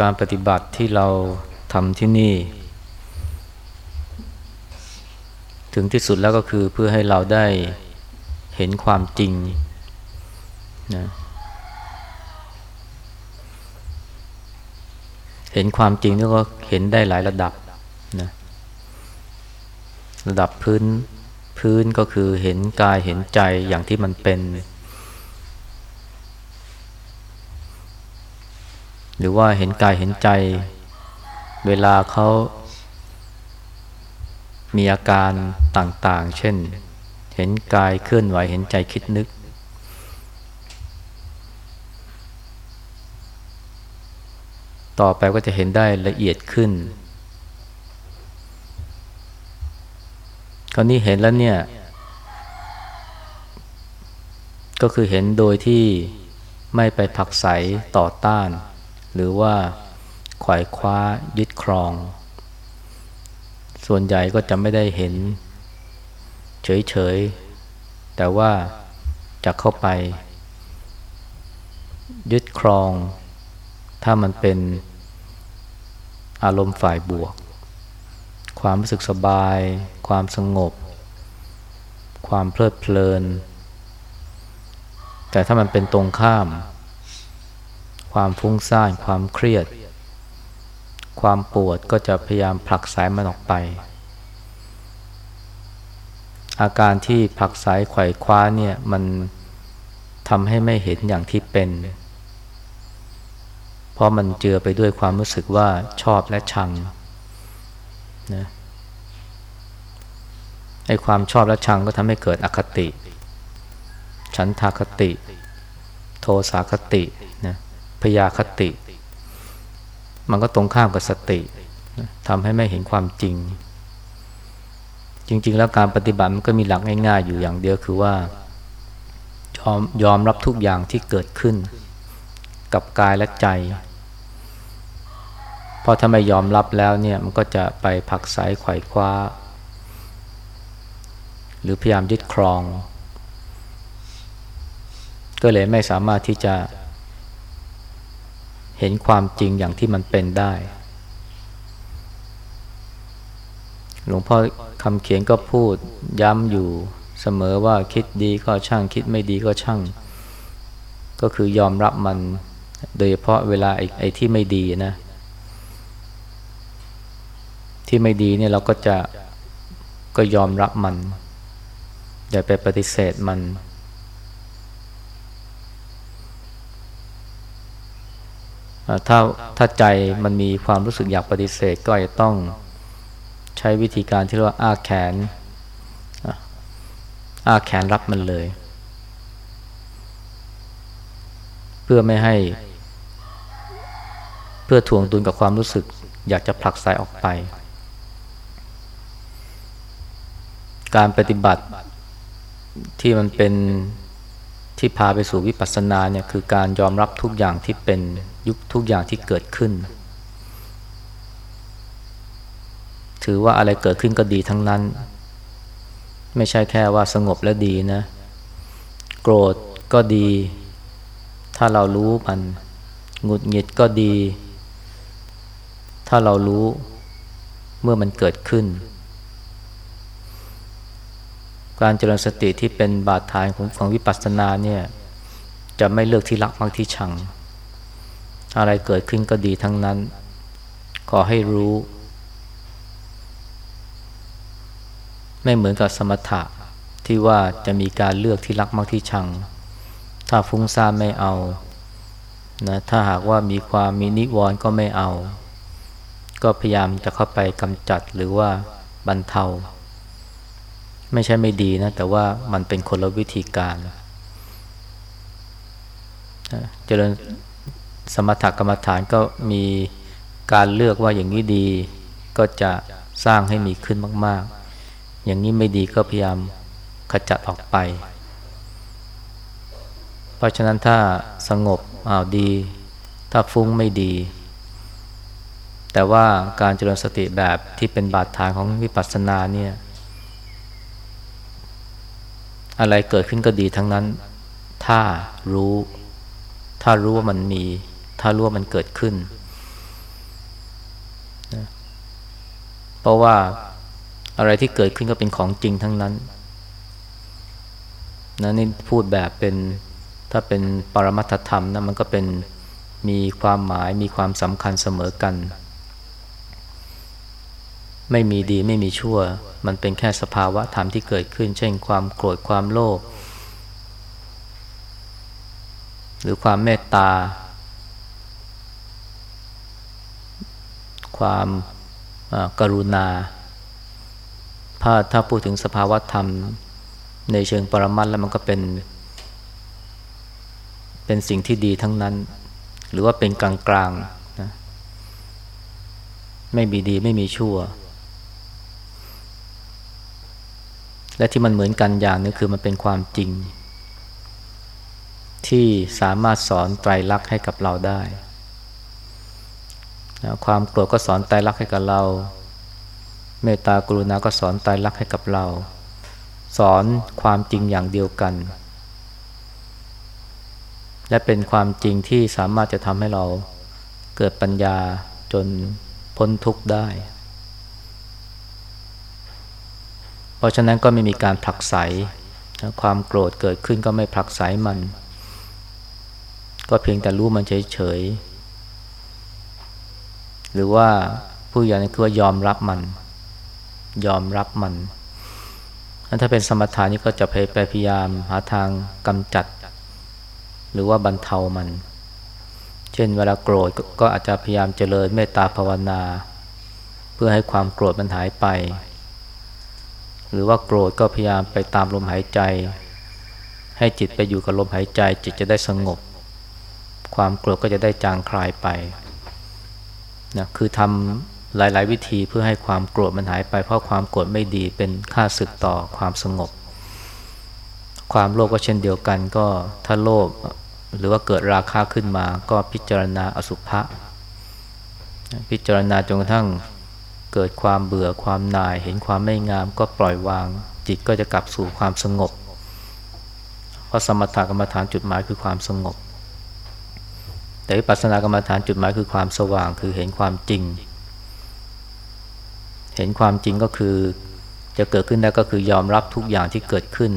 การปฏิบัติที่เราทำที่นี่ ถึงที่สุดแล้วก็คือเพื่อให้เราได้เห็นความจริงนะเห็นความจริงนี่ก็เห็นได้หลายระดับนะระดับพื้นพื้นก็คือเห็นกายเห็นใจอย่างที่มันเป็น หรือว่าเห็นกายเห็นใจ เวลาเขามีอาการต่างๆ เช่น เห็นกายเคลื่อนไหวเห็นใจคิดนึก ต่อไปก็จะเห็นได้ละเอียดขึ้น คราวนี้เห็นแล้วเนี่ย ก็คือเห็นโดยที่ไม่ไปผักใสต่อต้าน หรือว่าขวายคว้ายึดครอง ส่วนใหญ่ก็จะไม่ได้เห็น เฉยๆ แต่ว่าจะเข้าไป ยึดครอง ถ้ามันเป็นอารมณ์ฝ่ายบวก ความรู้สึกสบาย ความสงบ ความเพลิดเพลิน แต่ถ้ามันเป็นตรงข้าม ความฟุ้งซ่านความเครียด ความปวดก็จะพยายามผลักสายมันออกไป อาการที่ผลักสายไขว่คว้าเนี่ยมันทำให้ไม่เห็นอย่างที่เป็น เพราะมันเจือไปด้วยความรู้สึกว่าชอบและชังนะไอ้ความชอบและชังก็ทำให้เกิดอคติ ฉันทาคติ โทสาคติ พยาคติ มันก็ตรงข้ามกับสติทำให้ไม่เห็นความจริง จริง ๆ แล้วการปฏิบัติมันก็มีหลักง่ายๆ อยู่อย่างเดียวคือว่ายอมยอมรับทุกอย่างที่เกิดขึ้น กับกายและใจพราะถ้าไม่ยอมรับแล้วเนี่ยมันก็จะไปผักสายไขว่คว้า หรือพยายามยึดครอง ก็เลยไม่สามารถที่จะ เห็นความจริงอย่างที่มันเป็นได้ หลวงพ่อคำเขียนก็พูดย้ำอยู่เสมอว่าคิดดีก็ช่างคิดไม่ดีก็ช่าง ก็คือยอมรับมัน โดยเฉพาะเวลาไอ้ไอที่ไม่ดีนะ ที่ไม่ดีเนี่ยเราก็จะก็ยอมรับมัน อย่าไปปฏิเสธมัน ถ้าถ้าใจมันมีความรู้สึกอยากปฏิเสธก็จะต้องใช้วิธีการที่เรียกว่าอ้าแขนอ้าแขนรับมันเลย เพื่อไม่ให้ เพื่อทวงดุลกับความรู้สึก อยากจะผลักไสออกไป การปฏิบัติที่มันเป็น ที่พาไปสู่วิปัสสนาเนี่ยคือการยอมรับทุกอย่างที่เป็นยุคทุกอย่างที่เกิดขึ้น ถือว่าอะไรเกิดขึ้นก็ดีทั้งนั้น ไม่ใช่แค่ว่าสงบและดีนะ โกรธก็ดี ถ้าเรารู้มันหงุดหงิดก็ดี ถ้าเรารู้เมื่อมันเกิดขึ้น การเจริญสติที่เป็นบาดฐานของของวิปัสสนาเนี่ยจะไม่เลือกที่รักมักที่ชัง อะไรเกิดขึ้นก็ดีทั้งนั้น ขอให้รู้ ไม่เหมือนกับสมถะที่ว่าจะมีการเลือกที่รักมักที่ชัง ถ้าฟุ้งซ่านไม่เอานะถ้าหากว่ามีความมีนิวรณ์ก็ไม่เอา ก็พยายามจะเข้าไปกำจัดหรือว่าบรรเทา ไม่ใช่ไม่ดีนะ แต่ว่ามันเป็นคนละวิธีการเจริญสมถกรรมฐานก็มีการเลือกว่าอย่างนี้ดี ก็จะสร้างให้มีขึ้นมาก ๆ อย่างนี้ไม่ดีก็พยายามขจัดออกไป เพราะฉะนั้นถ้าสงบอ้าวดี ถ้าฟุ้งไม่ดี แต่ว่าการเจริญสติแบบที่เป็นบาดฐานของวิปัสสนาเนี่ย อะไรเกิดขึ้นก็ดีทั้งนั้น ถ้ารู้ ถ้ารู้ว่ามันมี ถ้ารู้ว่ามันเกิดขึ้นนะเพราะว่าอะไรที่เกิดขึ้นก็เป็นของจริงทั้งนั้นนะนี่พูดแบบเป็นถ้าเป็นปรมัตธรรมนะมันก็เป็นมีความหมายมีความสำคัญเสมอกัน ไม่มีดีไม่มีชั่ว มันเป็นแค่สภาวะธรรมที่เกิดขึ้น เช่นความโกรธความโลภหรือความเมตตา ความกรุณาถ้าถ้าพูดถึงสภาวะธรรม ในเชิงปรมัตแล้วมันก็เป็น เป็นสิ่งที่ดีทั้งนั้น หรือว่าเป็นกลางกลางนะไม่มีดีไม่มีชั่ว และที่มันเหมือนกันอย่างนึงคือมันเป็นความจริง ที่สามารถสอนไตรลักษณ์ให้กับเราได้นะความโกรธก็สอนไตรลักษณ์ให้กับเรา เมตตากรุณาก็สอนไตรลักษณ์ให้กับเรา สอนความจริงอย่างเดียวกัน และเป็นความจริงที่สามารถจะทำให้เราเกิดปัญญาจนพ้นทุกข์ได้ เพราะฉะนั้นก็ไม่มีการผลักไสความโกรธเกิดขึ้นก็ไม่ผลักไสมัน ก็เพียงแต่รู้มันเฉยๆหรือว่าผู้อย่างนี้คือว่ายอมรับมัน ยอมรับมันถ้าเป็นสมถานี่ก็จะพยายามหาทางกำจัด หรือว่าบรรเทามัน เช่นเวลาโกรธก็อาจจะพยายามเจริญเมตตาภาวนา เพื่อให้ความโกรธมันหายไป หรือว่าโกรธก็พยายามไปตามลมหายใจ ให้จิตไปอยู่กับลมหายใจ จิตจะได้สงบ ความโกรธก็จะได้จางคลายไปนะคือทำหลาย ๆ วิธีเพื่อให้ความโกรธมันหายไป เพราะความโกรธไม่ดีเป็นค่าศึกต่อความสงบ ความโลภก็เช่นเดียวกันก็ถ้าโลภหรือว่าเกิดราคาขึ้นมาก็พิจารณาอสุภะพิจารณาจนกระทั่ง เกิดความเบื่อความน่ายเห็นความไม่งามก็ปล่อยวาง จิตก็จะกลับสู่ความสงบ เพราะสมถกรรมฐานจุดหมายคือความสงบ แต่วิปัสสนากรรมฐานจุดหมายคือความสว่างคือเห็นความจริง เห็นความจริงก็คือจะเกิดขึ้นได้ก็คือยอมรับทุกอย่างที่เกิดขึ้น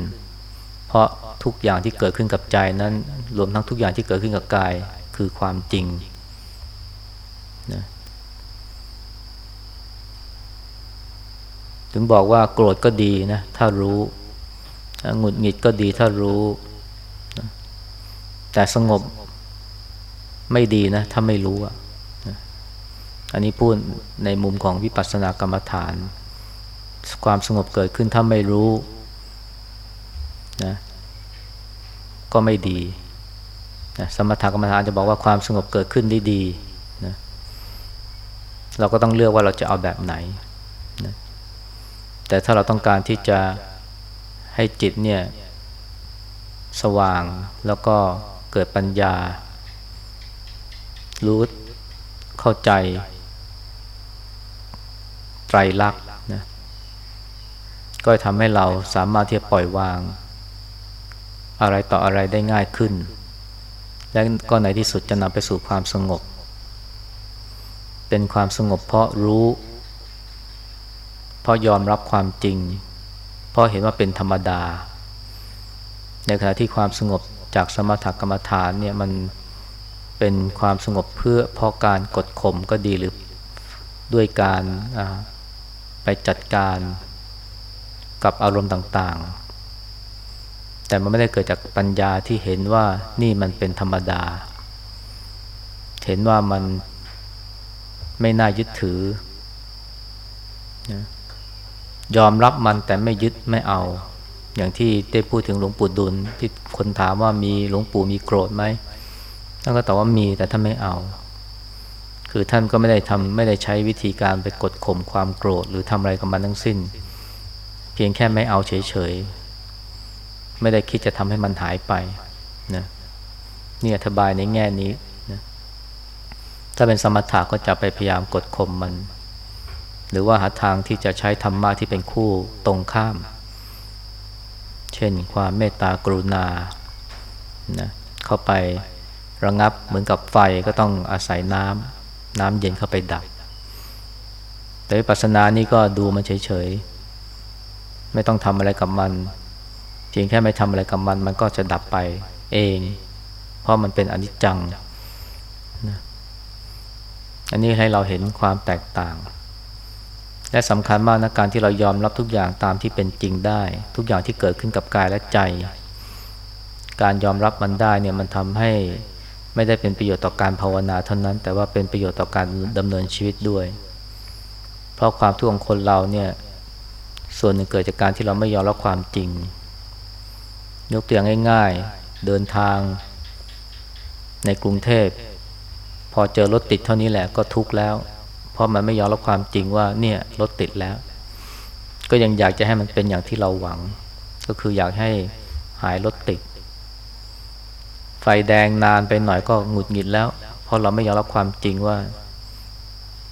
เพราะทุกอย่างที่เกิดขึ้นกับใจนั้นรวมทั้งทุกอย่างที่เกิดขึ้นกับกายคือความจริงนะ ถึงบอกว่าโกรธก็ดีนะ ถ้ารู้หงุดหงิดก็ดีถ้ารู้ แต่สงบไม่ดีนะ ถ้าไม่รู้อะอันนี้พูดในมุมของวิปัสสนากรรมฐาน ความสงบเกิดขึ้นถ้าไม่รู้นะก็ไม่ดีนะสมถกรรมฐานจะบอกว่าความสงบเกิดขึ้นได้ดีนะเราก็ต้องเลือกว่าเราจะเอาแบบไหนนะ แต่ถ้าเราต้องการที่จะให้จิตเนี่ย สว่างแล้วก็เกิดปัญญา รู้เข้าใจ ไตรลักษณ์นะก็ทำให้เราสามารถที่จะปล่อยวาง อะไรต่ออะไรได้ง่ายขึ้น และก็ในที่สุดจะนำไปสู่ความสงบ เป็นความสงบเพราะรู้ เพราะยอมรับความจริง เพราะเห็นว่าเป็นธรรมดา ในขณะที่ความสงบจากสมถกรรมฐานเนี่ยมันเป็นความสงบเพื่อเพราะการกดข่มก็ดีหรือด้วยการไปจัดการกับอารมณ์ต่างๆ แต่มันไม่ได้เกิดจากปัญญาที่เห็นว่านี่มันเป็นธรรมดา เห็นว่ามันไม่น่ายึดถือ ยอมรับมันแต่ไม่ยึดไม่เอา อย่างที่ได้พูดถึงหลวงปู่ดุลที่คนถามว่ามีหลวงปู่มีโกรธไหมท่านก็ตอบว่ามีแต่ท่านไม่เอา คือท่านก็ไม่ได้ทำไม่ได้ใช้วิธีการไปกดข่มความโกรธ หรือทำอะไรกับมันทั้งสิ้น เพียงแค่ไม่เอาเฉยๆไม่ได้คิดจะทำให้มันหายไปนะนี่อธิบายในแง่นี้นะถ้าเป็นสมถะก็จะไปพยายามกดข่มมัน หรือว่าหาทางที่จะใช้ธรรมะที่เป็นคู่ตรงข้าม เช่นความเมตตากรุณานะเข้าไประงับเหมือนกับไฟก็ต้องอาศัยน้ำน้ำเย็นเข้าไปดับ แต่วิปัสสนานี่ก็ดูมันเฉยๆ ไม่ต้องทำอะไรกับมันเพียงแค่ไม่ทำอะไรกับมัน มันก็จะดับไปเอง เพราะมันเป็นอนิจจังนะอันนี้ให้เราเห็นความแตกต่าง และสำคัญมากนะการที่เรายอมรับทุกอย่างตามที่เป็นจริงได้ ทุกอย่างที่เกิดขึ้นกับกายและใจ การยอมรับมันได้เนี่ยมันทำให้ไม่ได้เป็นประโยชน์ต่อการภาวนาเท่านั้น แต่ว่าเป็นประโยชน์ต่อการดำเนินชีวิตด้วย เพราะความทุกข์ของคนเราเนี่ยส่วนหนึ่งเกิดจากการที่เราไม่ยอมรับความจริง ยกตัวอย่างง่าย ๆ เดินทางในกรุงเทพ พอเจอรถติดเท่านี้แหละก็ทุกข์แล้ว เพราะมันไม่ยอมรับความจริงว่าเนี่ยรถติดแล้ว ก็ยังอยากจะให้มันเป็นอย่างที่เราหวัง ก็คืออยากให้หายรถติด ไฟแดงนานไปหน่อยก็หงุดหงิดแล้ว เพราะเราไม่ยอมรับความจริงว่า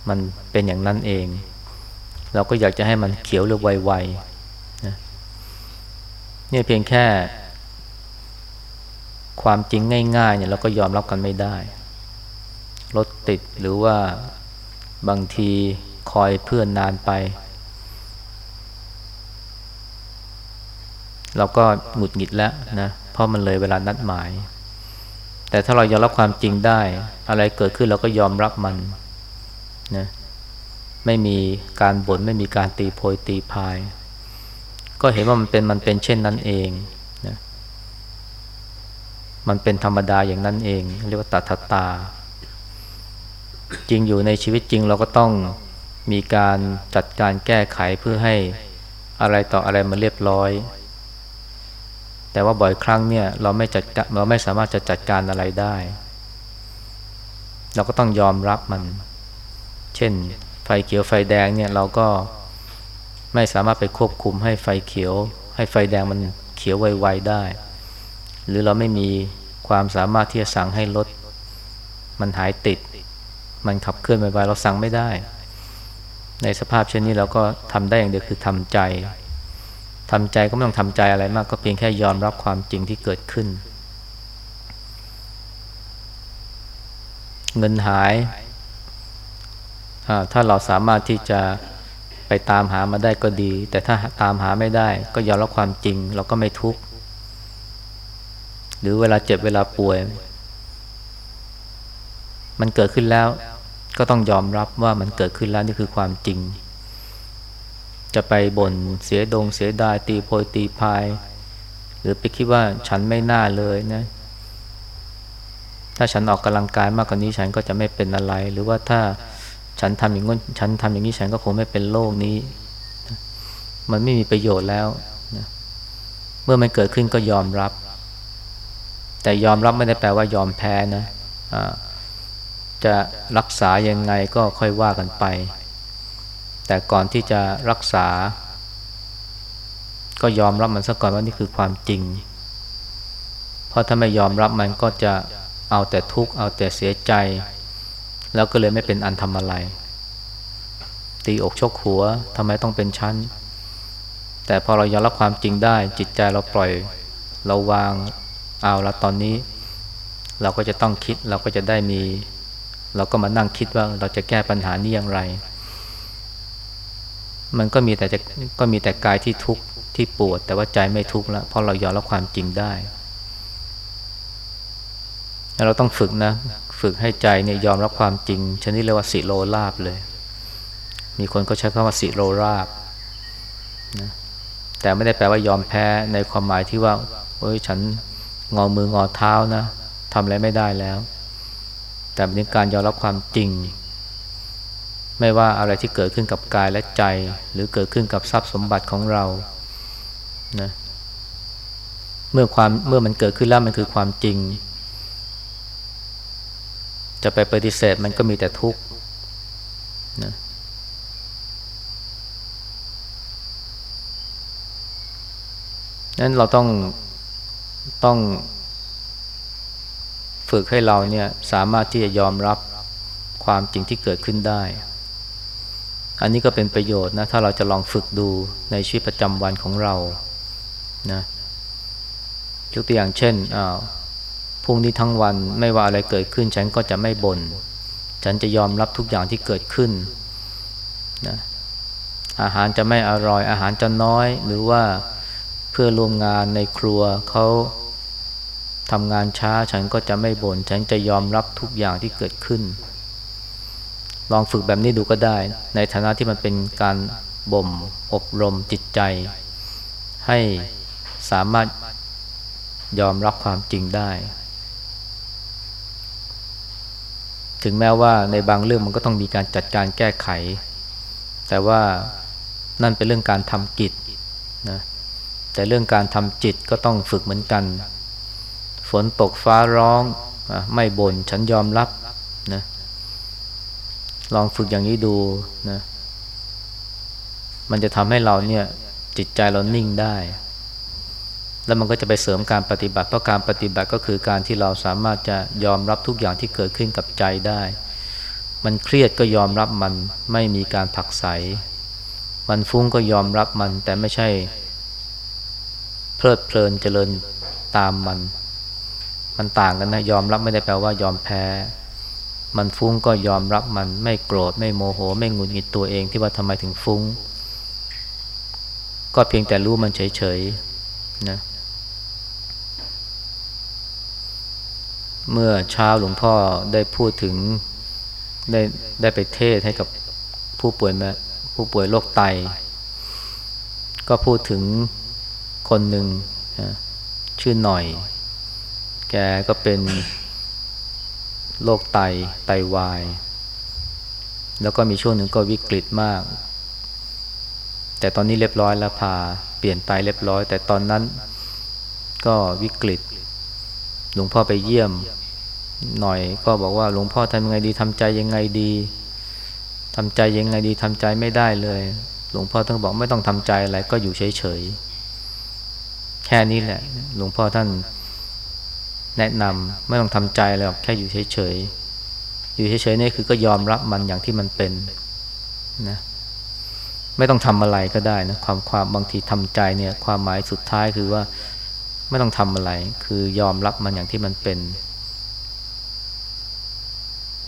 มันเป็นอย่างนั้นเอง เราก็อยากจะให้มันเขียวหรือไวๆนะเนี่ยเพียงแค่ ความจริงง่ายๆเนี่ยเราก็ยอมรับกันไม่ได้รถติดหรือว่า บางทีคอยเพื่อนนานไป เราก็หงุดหงิดแล้วนะ เพราะมันเลยเวลานัดหมาย แต่ถ้าเรายอมรับความจริงได้ อะไรเกิดขึ้นเราก็ยอมรับมันนะไม่มีการบน่นไม่มีการตีโพยตีพาย ก็เห็นว่ามันเป็นมันเป็นเช่นนั้นเองนะมันเป็นธรรมดาอย่างนั้นเอง เรียกว่าตัทตา จริงอยู่ในชีวิตจริงเราก็ต้องมีการจัดการแก้ไขเพื่อให้อะไรต่ออะไรมาเรียบร้อย แต่ว่าบ่อยครั้งเนี่ยเราไม่จัดเราไม่สามารถจะจัดการอะไรได้ เราก็ต้องยอมรับมัน เช่น ไฟเขียวไฟแดงเนี่ยเราก็ไม่สามารถไปควบคุมให้ไฟเขียว ให้ไฟแดงมันเขียวไวๆได้ หรือเราไม่มีความสามารถที่จะสั่งให้รถมันหายติด มันขับเคลื่อนไปๆเราสั่งไม่ได้ ในสภาพเช่นนี้เราก็ทำได้อย่างเดียวคือทำใจทำใจก็ไม่ต้องทำใจอะไรมาก ก็เพียงแค่ยอมรับความจริงที่เกิดขึ้น เงินหายถ้าเราสามารถที่จะไปตามหามาได้ก็ดี แต่ถ้าตามหาไม่ได้ ก็ยอมรับความจริง เราก็ไม่ทุกข์หรือเวลาเจ็บเวลาป่วย มันเกิดขึ้นแล้ว ก็ต้องยอมรับว่ามันเกิดขึ้นแล้วนี่คือความจริง จะไปบ่นเสียดงเสียดายตีโพยตีพาย หรือไปคิดว่าฉันไม่น่าเลยนะ ถ้าฉันออกกำลังกายมากกว่านี้ฉันก็จะไม่เป็นอะไร หรือว่าถ้าฉันทำอย่างนี้ฉันทำอย่างนี้ฉันก็คงไม่เป็นโรคนี้ มันไม่มีประโยชน์แล้วนะเมื่อมันเกิดขึ้นก็ยอมรับ แต่ยอมรับไม่ได้แปลว่ายอมแพ้นะอ่า จะรักษายังไงก็ค่อยว่ากันไป แต่ก่อนที่จะรักษา ก็ยอมรับมันซะก่อนว่านี่คือความจริง เพราะถ้าไม่ยอมรับมันก็จะเอาแต่ทุกข์เอาแต่เสียใจ แล้วก็เลยไม่เป็นอันทำอะไร ตีอกชกหัวทำไมต้องเป็นชั้น แต่พอเรายอมรับความจริงได้ จิตใจเราปล่อยเราวางเอาละตอนนี้ เราก็จะต้องคิดเราก็จะได้มี เราก็มานั่งคิดว่าเราจะแก้ปัญหานี้อย่างไร มันก็มีแต่จะก็มีแต่กายที่ทุกข์ที่ปวด แต่ว่าใจไม่ทุกข์แล้วเพราะเรายอมรับความจริงได้เราต้องฝึกนะ ฝึกให้ใจเนี่ยยอมรับความจริง ชนิดเรียกว่าสิโลราบเลย มีคนก็ใช้คำว่าสิโลราบนะแต่ไม่ได้แปลว่ายอมแพ้ในความหมายที่ว่าโอ้ยฉันงอมืองอเท้านะทำอะไรไม่ได้แล้ว แต่เป็นการยอมรับความจริง ไม่ว่าอะไรที่เกิดขึ้นกับกายและใจ หรือเกิดขึ้นกับทรัพย์สมบัติของเรานะเมื่อความเมื่อมันเกิดขึ้นแล้วมันคือความจริง จะไปปฏิเสธมันก็มีแต่ทุกข์นะนั้นเราต้องต้อง ฝึกให้เราเนี่ยสามารถที่จะยอมรับความจริงที่เกิดขึ้นได้ อันนี้ก็เป็นประโยชน์นะถ้าเราจะลองฝึกดูในชีวิตประจำวันของเรานะยกตัวอย่างเช่นอ้าวพรุ่งนี้ทั้งวันไม่ว่าอะไรเกิดขึ้น ฉันก็จะไม่บน่นฉันจะยอมรับทุกอย่างที่เกิดขึ้นนะอาหารจะไม่อร่อยอาหารจะน้อย หรือว่าเพื่อร่วมงานในครัวเขา ทำงานช้าฉันก็จะไม่บน่นฉันจะยอมรับทุกอย่างที่เกิดขึ้น ลองฝึกแบบนี้ดูก็ได้ ในฐานะที่มันเป็นการบ่ม อบรมจิตใจ ให้สามารถยอมรับความจริงได้ ถึงแม้ว่าในบางเรื่องมันก็ต้องมีการจัดการแก้ไข แต่ว่านั่นเป็นเรื่องการทำกิจนะแต่เรื่องการทำจิตก็ต้องฝึกเหมือนกัน ฝนตกฟ้าร้องไม่บน่นฉันยอมรับนะลองฝึกอย่างนี้ดูนะมันจะทำให้เราเนี่ยจิตใจเรานิ่งได้ แล้วมันก็จะไปเสริมการปฏิบัติ เพราะการปฏิบัติก็คือการที่เราสามารถจะยอมรับทุกอย่างที่เกิดขึ้นกับใจได้ มันเครียดก็ยอมรับมันไม่มีการผักใส มันฟุ้งก็ยอมรับมันแต่ไม่ใช่ เพลิดเพลินเจริญตามมัน มันต่างกันนะยอมรับไม่ได้แปลว่ายอมแพ้ มันฟุ้งก็ยอมรับมันไม่โกรธไม่โมโห ไม่งุนงิดตัวเองที่ว่าทำไมถึงฟุ้ง ก็เพียงแต่รู้มันเฉยๆนะเมื่อเช้าหลวงพ่อได้พูดถึงได้ได้ไปเทศให้กับผู้ป่วยมาผู้ป่วยโรคไต ก็พูดถึงคนหนึ่งชื่อหน่อย แกก็เป็นโรคไตไตวาย แล้วก็มีช่วงหนึ่งก็วิกฤตมาก แต่ตอนนี้เรียบร้อยแล้วพาเปลี่ยนไตเรียบร้อย แต่ตอนนั้นก็วิกฤต หลวงพ่อไปเยี่ยมหน่อยก็บอกว่าหลวงพ่อทำยังไงดีทำใจยังไงดีทำใจยังไงดีทำใจไม่ได้เลย หลวงพ่อต้องบอกไม่ต้องทำใจอะไรก็อยู่เฉยๆแค่นี้แหละ หลวงพ่อท่าน แนะนำไม่ต้องทำใจแล้วแค่อยู่เฉยๆอยู่เฉยๆนี่คือก็ยอมรับมันอย่างที่มันเป็นนะไม่ต้องทำอะไรก็ได้นะความความบางทีทำใจเนี่ยความหมายสุดท้ายคือว่าไม่ต้องทำอะไร คือยอมรับมันอย่างที่มันเป็น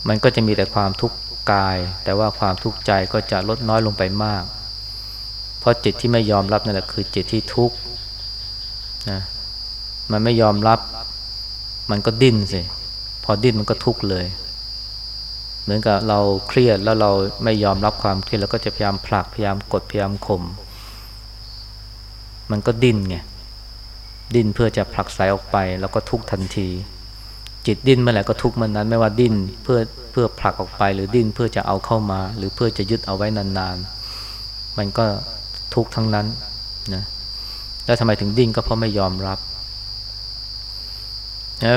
มันก็จะมีแต่ความทุกข์กาย แต่ว่าความทุกข์ใจก็จะลดน้อยลงไปมาก เพราะจิตที่ไม่ยอมรับนั่นแหละคือจิตที่ทุกข์นะมันไม่ยอมรับ มันก็ดิ้นสิ พอดิ้นมันก็ทุกข์เลย เหมือนกับเราเครียดแล้วเราไม่ยอมรับความเครียดแล้วก็จะพยายามผลักพยายามกดพยายามข่ม มันก็ดิ้นไง ดิ้นเพื่อจะผลักไสออกไป แล้วก็ทุกทันที จิตดิ้นเมื่อไหร่ก็ทุกเมื่อนนั้น ไม่ว่าดิ้นเพื่อเพื่อผลักออกไปหรือดิ้นเพื่อจะเอาเข้ามา หรือเพื่อจะยึดเอาไว้นานๆ มันก็ทุกทั้งนั้นนะ แล้วทำไมถึงดิ้นก็เพราะไม่ยอมรับ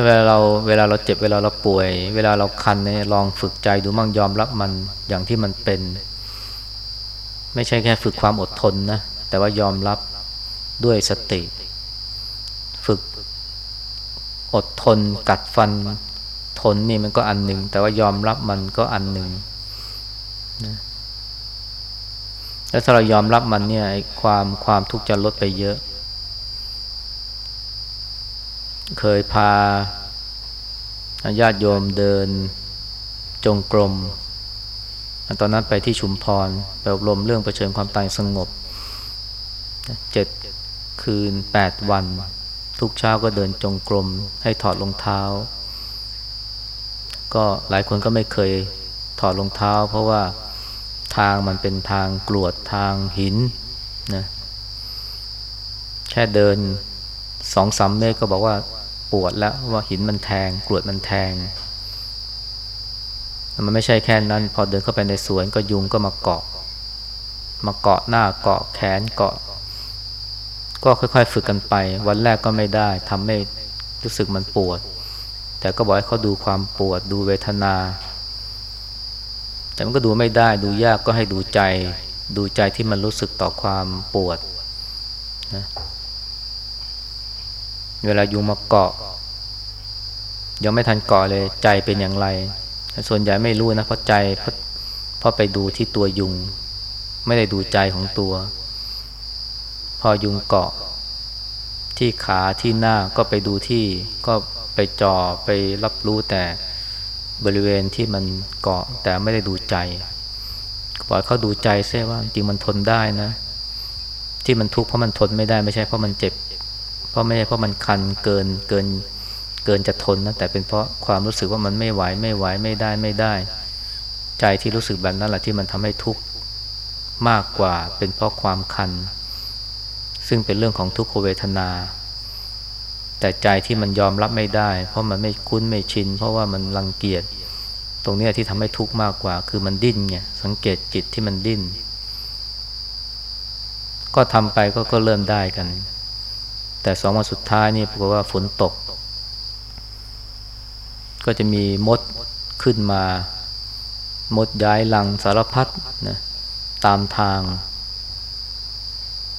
เวลาเราเวลาเราเจ็บเวลาเราป่วย เวลาเราคันเนี่ยลองฝึกใจดูมั่งยอมรับมันอย่างที่มันเป็น ไม่ใช่แค่ฝึกความอดทนนะแต่ว่ายอมรับด้วยสติ ฝึกอดทน กัดฟัน ทนนี่มันก็อันหนึ่งแต่ว่ายอมรับมันก็อันหนึ่งนะแล้วถ้าเรายอมรับมันเนี่ยความความทุกข์จะลดไปเยอะ เคยพาญาติโยมเดินจงกรม ตอนนั้นไปที่ชุมพรไปอบรมเรื่องประชิญความตายสงบเจ็ดคืนแปดวัน ทุกเช้าก็เดินจงกรม ให้ถอดรองเท้า ก็หลายคนก็ไม่เคยถอดรองเท้า เพราะว่าทางมันเป็นทางกรวดทางหินนะแค่เดินสองสามเมตรก็บอกว่า ปวดแล้วว่าหินมันแทงกรวดมันแทง มันไม่ใช่แค่นั้น พอเดินเข้าไปในสวนก็ยุงก็มาเกาะ มาเกาะหน้าเกาะแขนเกาะ ก็ค่อยๆ ฝึกกันไป วันแรกก็ไม่ได้ทำให้รู้สึกมันปวด แต่ก็บอกให้เขาดูความปวด ดูเวทนา แต่มันก็ดูไม่ได้ดูยากก็ให้ดูใจ ดูใจที่มันรู้สึกต่อความปวดนะ เวลายุงมาเกาะ ยังไม่ทันเกาะเลยใจเป็นอย่างไร ส่วนใหญ่ไม่รู้นะเพราะใจเพราะเพราะไปดูที่ตัวยุง ไม่ได้ดูใจของตัว พอยุงเกาะ ที่ขาที่หน้าก็ไปดูที่ก็ไปจ่อไปรับรู้แต่บริเวณที่มันเกาะ แต่ไม่ได้ดูใจปล่อยเขาดูใจเสียว่าจริงมันทนได้นะ ที่มันทุกข์เพราะมันทนไม่ได้ไม่ใช่เพราะมันเจ็บ ราะไม่ใช่เพราะมันคันเกินเกินเกินจะทนนะแต่เป็นเพราะความรู้สึกว่ามันไม่ไหวไม่ไหวไม่ได้ไม่ได้ ใจที่รู้สึกแบบนั้นแหละที่มันทำให้ทุกข์มากกว่าเป็นเพราะความคัน ซึ่งเป็นเรื่องของทุกขเวทนา แต่ใจที่มันยอมรับไม่ได้ เพราะมันไม่คุ้นไม่ชิน เพราะว่ามันรังเกียจตรงนี้ที่ทำให้ทุกข์มากกว่า คือมันดิ้นไงสังเกตจิตที่มันดิ้น ก็ทำไปก็ก็เริ่มได้กัน แต่สองวันสุดท้ายนี่ปรากฏว่าฝนตก ก็จะมีมดขึ้นมา มดย้ายลังสารพัดนะตามทาง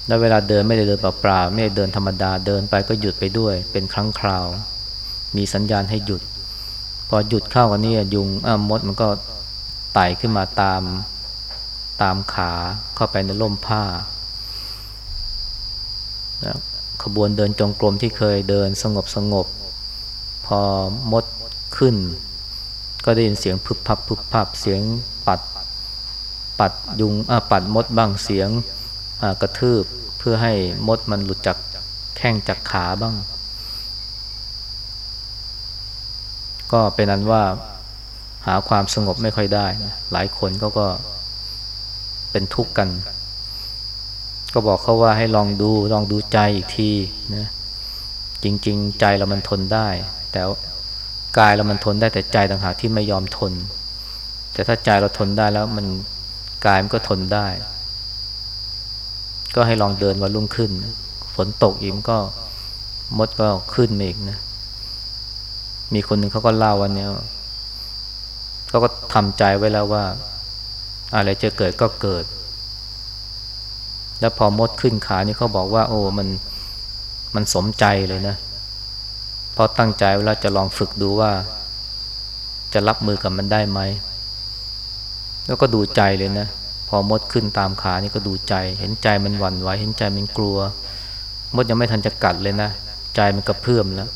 แล้วเวลาเดินไม่ได้เดินเปล่าๆไม่ได้เดินธรรมดาเดินไปก็หยุดไปด้วย เป็นครั้งคราว มีสัญญาณให้หยุด พอหยุดเข้ากันนี่ยุงมดมันก็ไต่ขึ้นมาตามตามขาเข้าไปในร่มผ้านะ ขบวนเดินจงกรมที่เคยเดินสงบสงบ พอมดขึ้น ก็ได้ยินเสียงพึบพับพึบพับเสียงปัด ปัดยุงอ่าปัดมดบ้างเสียงอ่ากระทืบเพื่อให้มดมันหลุดจากแข้งจากขาบ้าง ก็เป็นนั้นว่าหาความสงบไม่ค่อยได้นะหลายคนก็ก็เป็นทุกข์กัน ก็บอกเขาว่าให้ลองดูลองดูใจอีกทีนะจริง ๆ ใจเรามันทนได้ แต่กายเรามันทนได้แต่ใจต่างหากที่ไม่ยอมทน แต่ถ้าใจเราทนได้แล้วมันกายมันก็ทนได้ ก็ให้ลองเดินวันรุ่งขึ้น ฝนตกอิ่มก็มดก็ขึ้นมาอีกนะมีคนหนึ่งเขาก็เล่าวันนี้เขาก็ทำใจไว้แล้วว่า อะไรจะเกิดก็เกิด แล้วพอมดขึ้นขานี่เขาบอกว่า โอ้มันมันสมใจเลยนะเพราะตั้งใจเวลาจะลองฝึกดูว่า จะรับมือกับมันได้ไหมแล้วก็ดูใจเลยนะพอมดขึ้นตามขานี่ก็ดูใจ เห็นใจมันหวั่นไหวเห็นใจมันกลัว มดยังไม่ทันจะกัดเลยนะใจมันกระเพื่อมแล้ว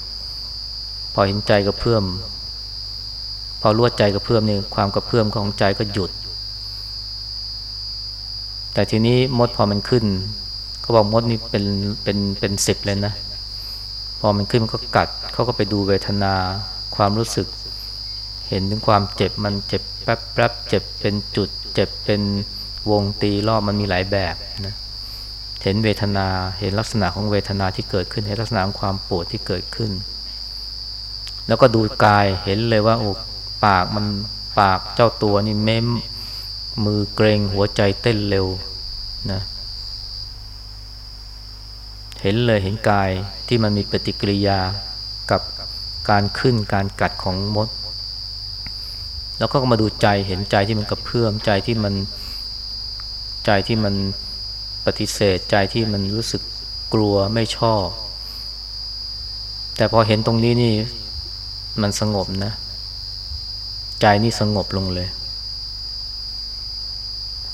พอเห็นใจกระเพื่อม พอรวดใจกระเพื่อมนี่ความกระเพื่อมของใจก็หยุด แต่ทีนี้มดพอมันขึ้นเขาบอกมดนี่เป็นเป็นเป็นสิบเลยนะ พอมันขึ้นมันก็กัดเขาก็ไปดูเวทนาความรู้สึก เห็นถึงความเจ็บมันเจ็บแป๊บแป๊บเจ็บเป็นจุด เจ็บเป็นวงตีรอบมันมีหลายแบบนะเห็นเวทนาเห็นลักษณะของเวทนาที่เกิดขึ้นเห็นลักษณะของความปวดที่เกิดขึ้น แล้วก็ดูกายเห็นเลยว่าโอ้ปากมันปากเจ้าตัวนี่เม้ม มือเกรงหัวใจเต้นเร็วนะเห็นเลยเห็นกายที่มันมีปฏิกิริยากับการขึ้นการกัดของมด แล้วก็มาดูใจเห็นใจที่มันกระเพื่อมใจที่มันใจที่มันปฏิเสธใจที่มันรู้สึกกลัวไม่ชอบ แต่พอเห็นตรงนี้นี่มันสงบนะ ใจนี่สงบลงเลย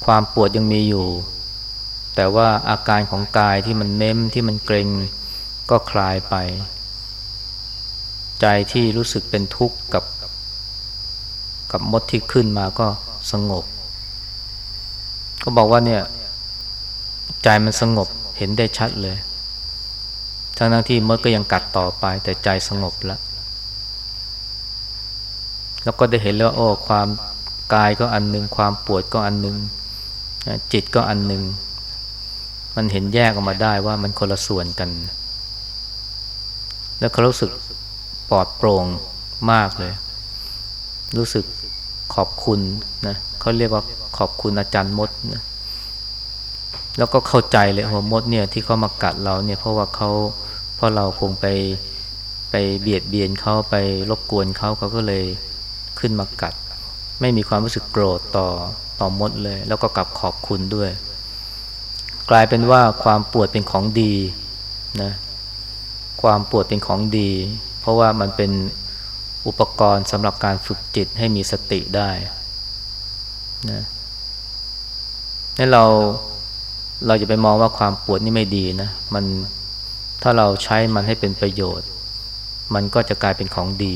ความปวดยังมีอยู่ แต่ว่าอาการของกายที่มันเม้มที่มันเกร็งก็คลายไป ใจที่รู้สึกเป็นทุกข์กับ กับมดที่ขึ้นมาก็สงบ ก็บอกว่าเนี่ย ใจมันสงบเห็นได้ชัดเลย ทั้งที่มดก็ยังกัดต่อไป แต่ใจสงบแล้ว แล้วก็ได้เห็นแล้วโอ้ความกายก็อันหนึ่งความปวดก็อันหนึ่ง จิตก็อันหนึ่งมันเห็นแยกออกมาได้ว่ามันคนละส่วนกัน แล้วเขารู้สึกปลอดโปร่งมากเลย รู้สึกขอบคุณนะเขาเรียกว่าขอบคุณอาจารย์มดนะแล้วก็เข้าใจเลยว่ามดเนี่ยที่เขามากัดเราเนี่ยเพราะว่าเขาเพราะเราคงไปไปเบียดเบียนเขาไปรบกวนเขาเขาก็เลยขึ้นมากัด ไม่มีความรู้สึกโกรธต่อ ต่อมดเลย แล้วก็กลับขอบคุณด้วย กลายเป็นว่าความปวดเป็นของดีนะความปวดเป็นของดี เพราะว่ามันเป็นอุปกรณ์สำหรับการฝึกจิตให้มีสติได้นะนั่เราเราจะไปมองว่าความปวดนี่ไม่ดีนะ มันถ้าเราใช้มันให้เป็นประโยชน์ มันก็จะกลายเป็นของดี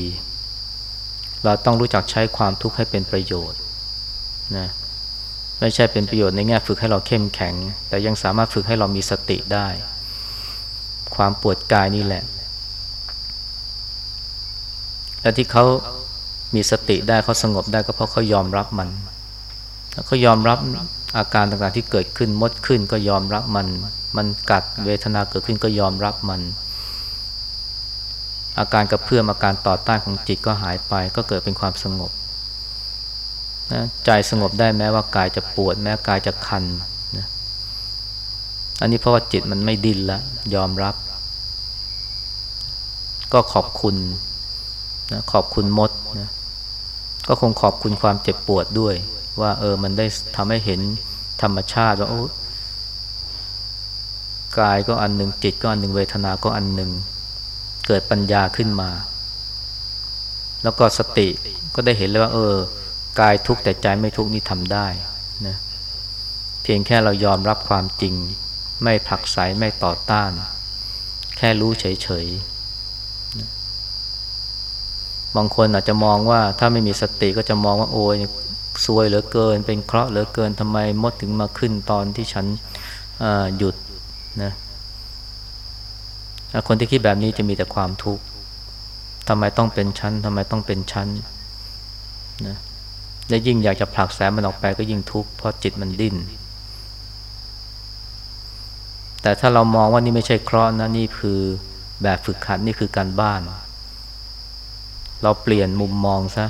เราต้องรู้จักใช้ความทุกข์ให้เป็นประโยชน์นะ ไม่ใช่เป็นประโยชน์ในแง่ฝึกให้เราเข้มแข็ง แต่ยังสามารถฝึกให้เรามีสติได้ ความปวดกายนี่แหละ และที่เขามีสติได้เขาสงบได้ก็เพราะเขายอมรับมันเขายอมรับอาการต่างๆที่เกิดขึ้นมดขึ้นก็ยอมรับมัน มันกัดเวทนาเกิดขึ้นก็ยอมรับมัน อาการกระเพื่อมอาการต่อต้านของจิตก็หายไป ก็เกิดเป็นความสงบ นะใจสงบได้แม้ว่ากายจะปวด แม้กายจะคันนะอันนี้เพราะว่าจิตมันไม่ดิ้นล้วยอมรับ ก็ขอบคุณนะขอบคุณมดนะก็คงขอบคุณความเจ็บปวดด้วย ว่า เออมันได้ทำให้เห็นธรรมชาติว่าโอ้กายก็อันหนึ่งจิตก็อันหนึ่งเวทนาก็อันหนึ่งเกิดปัญญาขึ้นมา แล้วก็สติก็ได้เห็นเลยว่า เออ กายทุกข์แต่ใจไม่ทุกข์นี่ทำได้นะเพียงแค่เรายอมรับความจริง ไม่ผลักไสไม่ต่อต้าน แค่รู้เฉยๆบางคนอาจจะมองว่าถ้าไม่มีสติก็จะมองว่าโอ้ยซวยเหลือเกิน เป็นเคราะห์เหลือเกินทำไมมดถึงมาขึ้นตอนที่ฉันหยุดนะคนที่คิดแบบนี้จะมีแต่ความทุกข์ทำไมต้องเป็นชั้นทำไมต้องเป็นชั้นนะ และยิ่งอยากจะผลักแสมันออกไปก็ยิ่งทุกข์เพราะจิตมันดิ้น แต่ถ้าเรามองว่านี่ไม่ใช่เคราะห์นะนี่คือแบบฝึกขัดนี่คือการบ้าน เราเปลี่ยนมุมมองซะ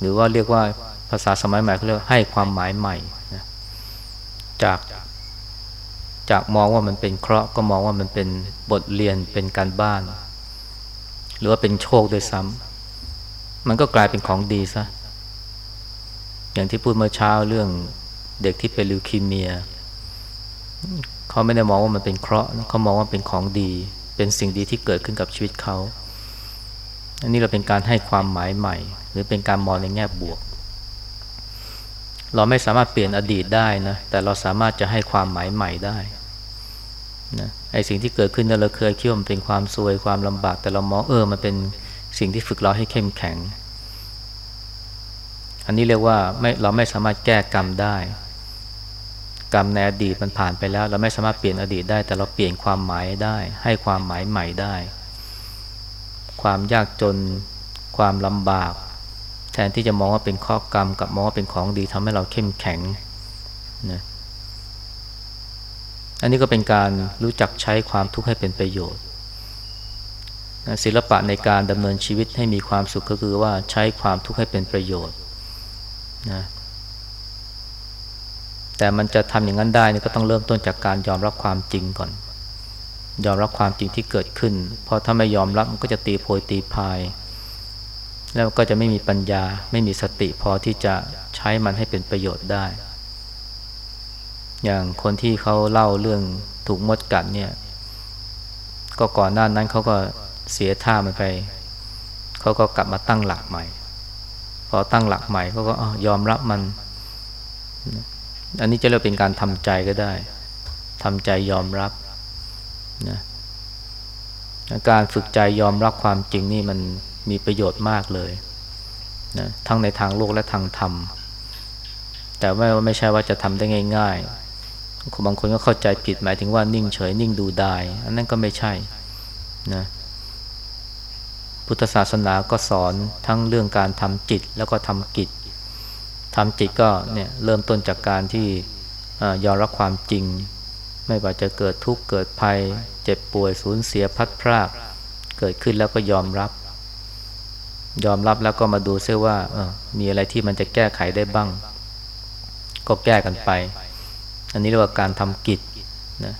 หรือว่าเรียกว่าภาษาสมัยใหม่เขาเรียกให้ความหมายใหม่นะจากจากมองว่ามันเป็นเคราะห์ก็มองว่ามันเป็นบทเรียนเป็นการบ้าน หรือว่าเป็นโชคด้วยซ้ำมันก็กลายเป็นของดีซะ อย่างที่พูดเมื่อเช้าเรื่องเด็กที่เป็นลิวคีเมีย เขาไม่ได้มองว่ามันเป็นเคราะห์เขามองว่าเป็นของดี เป็นสิ่งดีที่เกิดขึ้นกับชีวิตเขา อันนี้เราเป็นการให้ความหมายใหม่ หรือเป็นการมองในแง่บวก เราไม่สามารถเปลี่ยนอดีตได้นะ แต่เราสามารถจะให้ความหมายใหม่ได้นะไอสิ่งที่เกิดขึ้นเราเคยคิดว่ามันเป็นความซวยความลำบาก แต่เรามองเออมันเป็นสิ่งที่ฝึกเราให้เข้มแข็ง อันนี้เรียกว่าไม่เราไม่สามารถแก้กรรมได้ กรรมในอดีตมันผ่านไปแล้ว เราไม่สามารถเปลี่ยนอดีตได้ แต่เราเปลี่ยนความหมายได้ ให้ความหมายใหม่ได้ ความยากจน ความลำบาก แทนที่จะมองว่าเป็นข้อกรรมกับมองว่าเป็นของดีทำให้เราเข้มแข็งนะอันนี้ก็เป็นการรู้จักใช้ความทุกข์ให้เป็นประโยชน์ศิลปะในการดำเนินชีวิตให้มีความสุขก็คือว่าใช้ความทุกข์ให้เป็นประโยชน์ นะแต่มันจะทำอย่างนั้นได้นี่ก็ต้องเริ่มต้นจากการยอมรับความจริงก่อน ยอมรับความจริงที่เกิดขึ้น เพราะถ้าไม่ยอมรับมันก็จะตีโพยตีพาย แล้วก็จะไม่มีปัญญา ไม่มีสติพอที่จะใช้มันให้เป็นประโยชน์ได้ อย่างคนที่เขาเล่าเรื่องถูกมดกัดเนี่ย ก็ก่อนหน้านั้นเขาก็เสียท่ามันไป เขาก็กลับมาตั้งหลักใหม่ อตั้งหลักใหม่เขาก็ยอมรับมัน อันนี้จะเรียกเป็นการทำใจก็ได้ทำใจยอมรับนะการฝึกใจยอมรับความจริงนี่มันมีประโยชน์มากเลยนะทั้งในทางโลกและทางธรรม แต่ว่าไม่ใช่ว่าจะทำได้ง่ายๆบางคนก็เข้าใจผิดหมายถึงว่านิ่งเฉยนิ่งดูได้อันนั้นก็ไม่ใช่นะ พุทธศาสนาก็สอนทั้งเรื่องการทำจิตแล้วก็ทำกิจทำจิตก็เนี่ยเริ่มต้นจากการที่ยอมรับความจริง ไม่ว่าจะเกิดทุกข์เกิดภัย เจ็บป่วยสูญเสียพัดพราก เกิดขึ้นแล้วก็ยอมรับ ยอมรับแล้วก็มาดูเสียว่ามีอะไรที่มันจะแก้ไขได้บ้าง ก็แก้กันไป อันนี้เรียกว่าการทำกิจนะ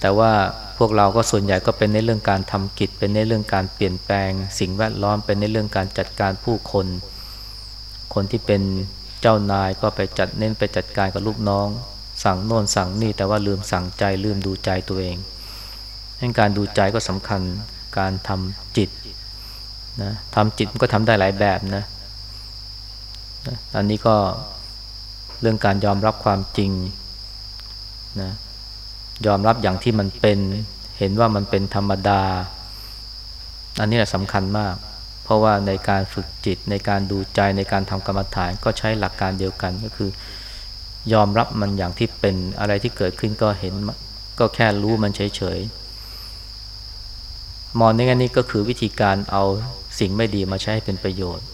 แต่ว่า พวกเราก็ส่วนใหญ่ก็เป็นในเรื่องการทำกิจ เป็นในเรื่องการเปลี่ยนแปลง สิ่งแวดล้อมเป็นในเรื่องการจัดการผู้คน คนที่เป็นเจ้านายก็ไปจัดเน้นไปจัดการกับลูกน้อง สั่งโน่นสั่งนี่แต่ว่าลืมสั่งใจลืมดูใจตัวเองดังการดูใจก็สำคัญการทำจิตนะทำจิตมันก็ทำได้หลายแบบนะอันนี้ก็เรื่องการยอมรับความจริงนะ ยอมรับอย่างที่มันเป็น เห็นว่ามันเป็นธรรมดา อันนี้แหละสำคัญมาก เพราะว่าในการฝึกจิตในการดูใจในการทำกรรมฐานก็ใช้หลักการเดียวกันก็คือ ยอมรับมันอย่างที่เป็นอะไรที่เกิดขึ้นก็เห็นก็แค่รู้มันเฉยๆมองในแง่นี้ก็คือวิธีการเอาสิ่งไม่ดีมาใช้ให้เป็นประโยชน์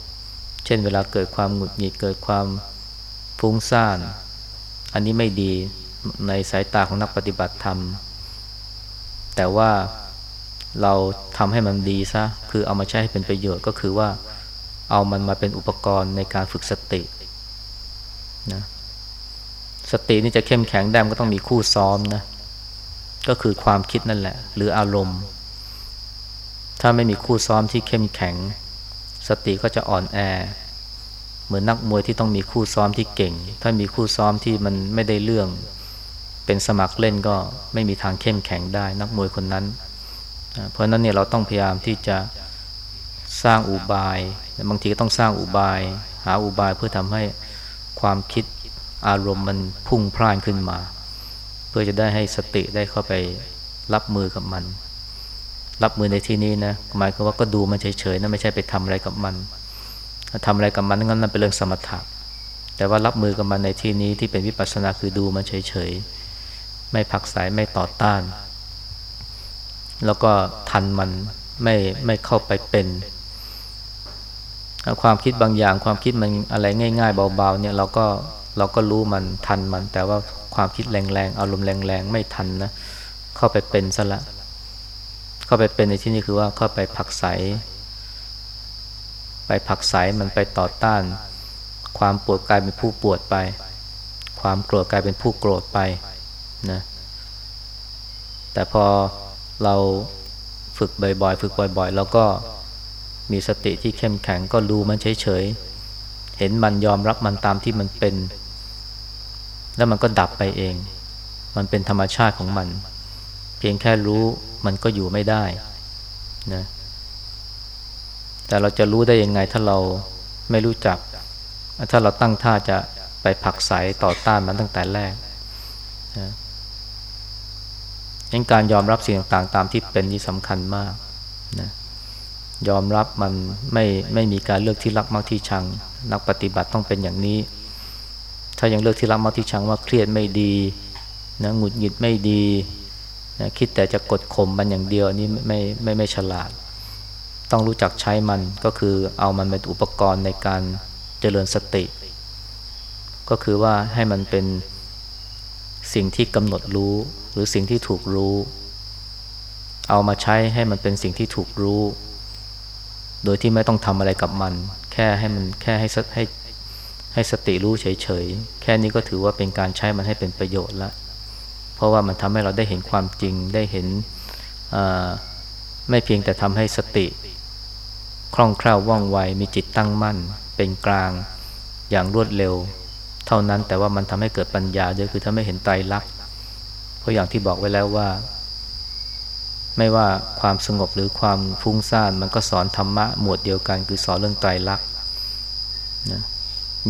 เช่นเวลาเกิดความหงุดหงิดเกิดความฟุ้งซ่าน อันนี้ไม่ดี ในสายตาของนักปฏิบัติธรรม แต่ว่าเราทำให้มันดีซะ คือเอามาใช้ให้เป็นประโยชน์ก็คือว่า เอามันมาเป็นอุปกรณ์ในการฝึกสตินะสตินี่จะเข้มแข็งได้มันก็ต้องมีคู่ซ้อมนะ ก็คือความคิดนั่นแหละ หรืออารมณ์ ถ้าไม่มีคู่ซ้อมที่เข้มแข็ง สติก็จะอ่อนแอ เหมือนนักมวยที่ต้องมีคู่ซ้อมที่เก่ง ถ้ามีคู่ซ้อมที่มันไม่ได้เรื่อง เป็นสมัครเล่นก็ไม่มีทางเข้มแข็งได้นักมวยคนนั้น เพราะนั้นเนี่ยเราต้องพยายามที่จะสร้างอุบาย บางทีก็ต้องสร้างอุบาย หาอุบายเพื่อทำให้ความคิดอารมณ์มันพุ่งพล่านขึ้นมา เพื่อจะได้ให้สติได้เข้าไปรับมือกับมัน รับมือในที่นี้นะหมายความว่าก็ดูมันเฉยๆนะไม่ใช่ไปทำอะไรกับมันทำอะไรกับมันนั่นเป็นเรื่องสมถะแต่ว่ารับมือกับมันในที่นี้ที่เป็นวิปัสสนาคือดูมันเฉยๆ ไม่ผักสายไม่ต่อต้าน แล้วก็ทันมันไม่ไม่เข้าไปเป็นความคิดบางอย่างความคิดมันอะไรง่าย ๆ เบาๆเนี่ยเราก็เราก็รู้มันทันมัน แต่ว่าความคิดแรงๆอารมณ์แรงๆไม่ทันนะเข้าไปเป็นซะละ เข้าไปเป็นในที่นี้คือว่าเข้าไปผักใสไปผักใสมันไปต่อต้าน ความปวดกลายเป็นผู้ปวดไป ความโกรธกลายเป็นผู้โกรธไป นะแต่พอเราฝึกบ่อยๆ ฝึกบ่อยๆ แล้วก็มีสติที่เข้มแข็งก็ดูมันเฉยๆ เห็นมันยอมรับมันตามที่มันเป็น แล้วมันก็ดับไปเอง มันเป็นธรรมชาติของมัน เพียงแค่รู้มันก็อยู่ไม่ได้นะแต่เราจะรู้ได้ยังไงถ้าเราไม่รู้จัก ถ้าเราตั้งท่าจะไปผักใสต่อต้านมันตั้งแต่แรกนะ งั้นการยอมรับสิ่งต่างๆ ตามที่เป็นนี่สำคัญมากนะยอมรับมันไม่ไม่มีการเลือกที่รักมากที่ชัง นักปฏิบัติต้องเป็นอย่างนี้ ถ้ายังเลือกที่รักมากที่ชังว่าเครียดไม่ดีนะหงุดหงิดไม่ดีนะคิดแต่จะกดข่มมันอย่างเดียวนี่ไม่ไม่ไม่ฉลาด ต้องรู้จักใช้มันก็คือเอามันเป็นอุปกรณ์ในการเจริญสติ ก็คือว่าให้มันเป็น สิ่งที่กำหนดรู้ หรือสิ่งที่ถูกรู้ เอามาใช้ให้มันเป็นสิ่งที่ถูกรู้ โดยที่ไม่ต้องทำอะไรกับมัน แค่ให้มันแค่ให้ให้ให้สติรู้เฉยๆ แค่นี้ก็ถือว่าเป็นการใช้มันให้เป็นประโยชน์ละ เพราะว่ามันทำให้เราได้เห็นความจริงได้เห็นไม่เพียงแต่ทำให้สติ คล่องแคล่วว่องไวมีจิตตั้งมั่น เป็นกลางอย่างรวดเร็ว เท่านั้นแต่ว่ามันทำให้เกิดปัญญาด้วยคือถ้าไม่เห็นไตรลักษณ์เพราะอย่างที่บอกไว้แล้วว่า ไม่ว่าความสงบหรือความฟุ้งซ่านมันก็สอนธรรมะหมวดเดียวกัน คือสอนเรื่องไตรลักษณ์นะ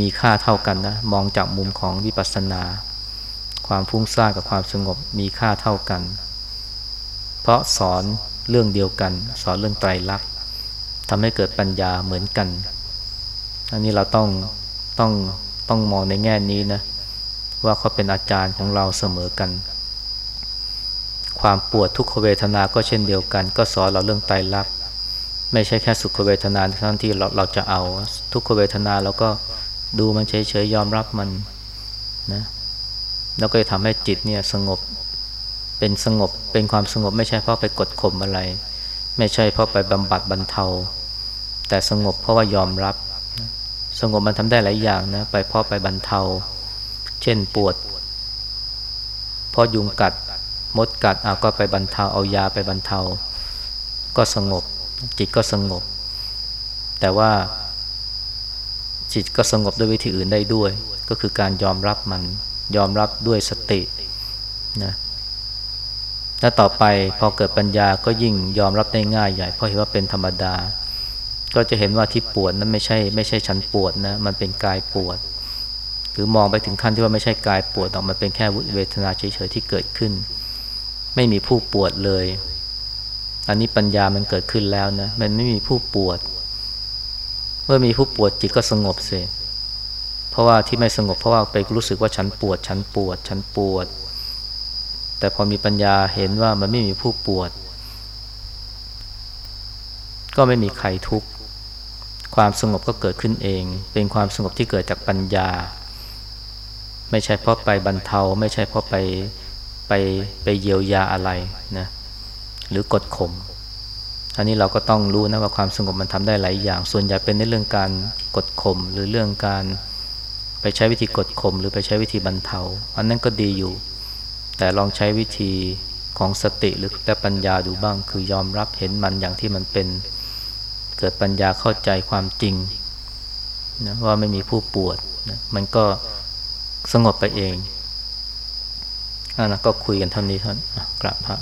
มีค่าเท่ากันนะมองจากมุมของวิปัสสนา ความฟุ้งซ่านกับความสงบมีค่าเท่ากัน เพราะสอนเรื่องเดียวกัน สอนเรื่องไตรลักษณ์ทำให้เกิดปัญญาเหมือนกันอันนี้เราต้องต้อง ต้องมองในแง่นี้นะ ว่าเขาเป็นอาจารย์ของเราเสมอกัน ความปวดทุกขเวทนาก็เช่นเดียวกัน ก็สอนเราเรื่องไตรลักษณ์ไม่ใช่แค่สุขเวทนาทั้งที่เราเราจะเอา ทุกขเวทนาเราก็ดูมันเฉยๆยอมรับมันนะแล้วก็จะทำให้จิตเนี่ยสงบเป็นสงบเป็นความสงบไม่ใช่เพราะไปกดข่มอะไร ไม่ใช่เพราะไปบำบัดบรรเทา แต่สงบเพราะว่ายอมรับ สงบมันทำได้หลายอย่างนะ ไปเพาะไปบรรเทา เช่นปวดพราะยุงกัดมดกัดเอาก็ไปบรรเทาเอายาไปบรรเทา ก็สงบ จิตก็สงบ แต่ว่า จิตก็สงบด้วยวิธีอื่นได้ด้วย ก็คือการยอมรับมันยอมรับด้วยสตินะและต่อไปพอเกิดปัญญาก็ยิ่งยอมรับได้ง่ายใหญ่เพราะเห็นว่าเป็นธรรมดา ก็จะเห็นว่าที่ปวดนั้นไม่ใช่ไม่ใช่ฉันปวดนะ มันเป็นกายปวด หรือมองไปถึงขั้นที่ว่าไม่ใช่กายปวดออกมาเป็นแค่เวทนาเฉยๆที่เกิดขึ้น ไม่มีผู้ปวดเลย อันนี้ปัญญามันเกิดขึ้นแล้วนะ มันไม่มีผู้ปวด เมื่อมีผู้ปวดจิตก็สงบเสียเพราะว่าที่ไม่สงบเพราะว่าไปรู้สึกว่าฉันปวด ฉันปวด ฉันปวด แต่พอมีปัญญาเห็นว่ามันไม่มีผู้ปวด ก็ไม่มีใครทุกข์ ความสงบก็เกิดขึ้นเอง เป็นความสงบที่เกิดจากปัญญา ไม่ใช่เพราะไปบรรเทา ไม่ใช่เพราะไปไปไปเยียวยาอะไรนะหรือกดข่มอันนี้เราก็ต้องรู้นะว่าความสงบมันทำได้หลายอย่าง ส่วนใหญ่เป็นในเรื่องการกดข่มหรือเรื่องการไปใช้วิธีกดข่มหรือไปใช้วิธีบรรเทา อันนั้นก็ดีอยู่ แต่ลองใช้วิธีของสติหรือและปัญญาดูบ้าง คือยอมรับเห็นมันอย่างที่มันเป็น เกิดปัญญาเข้าใจความจริงนะว่าไม่มีผู้ปวดนะมันก็สงบไปเองอันนั้นก็คุยกันเท่านี้ท่านกราบพระ